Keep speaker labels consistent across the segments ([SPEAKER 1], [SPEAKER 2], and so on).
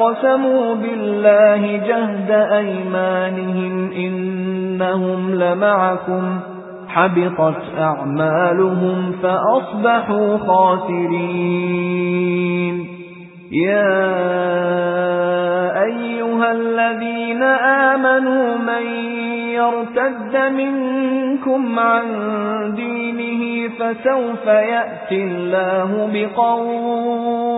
[SPEAKER 1] أَقْسَمُوا بِاللَّهِ جَهْدَ أَيْمَانِهِمْ إِنَّهُمْ لَمَعَكُمْ حَبِطَتْ أَعْمَالُهُمْ فَأَصْبَحُوا خَاسِرِينَ. يَا أَيُّهَا الَّذِينَ آمَنُوا مَن يَرْتَدَّ مِنكُمْ عَن دِينِهِ فَسَوْفَ يَأْتِي اللَّهُ بِقَوْمٍ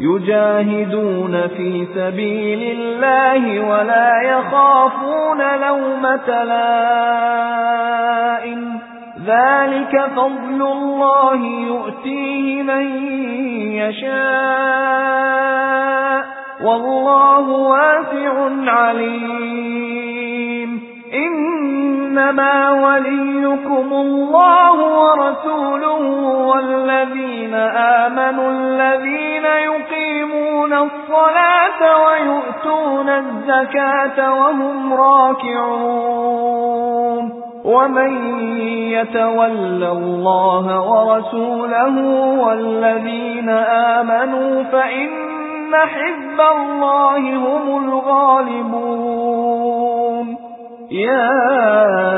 [SPEAKER 1] يُجَاهِدُونَ فِي سَبِيلِ اللَّهِ وَلَا يَخَافُونَ لَوْمَةَ لَائِمٍ. ذَلِكَ فَضْلُ اللَّهِ يُؤْتِيهِ مَن يَشَاءُ. وَاللَّهُ وَاسِعٌ عَلِيمٌ. إِنَّمَا وَلِيُّكُمُ اللَّهُ وَيُؤْتُونَ الزَّكَاةَ وَهُمْ راكعون وَمَن يَتَوَلَّ اللَّهَ وَرَسُولَهُ وَالَّذِينَ آمَنُوا فَإِنَّ حِزْبَ اللَّهِ هُمُ الْغَالِبُونَ يَا